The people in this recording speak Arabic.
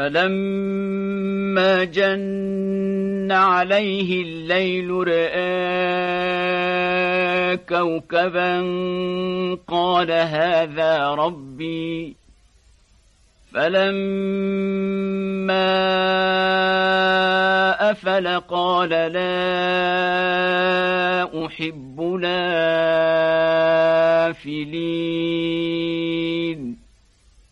فلما جن عليه الليل رأى كوكبا قال هذا ربي فلما أفل قال لا أحب لافلين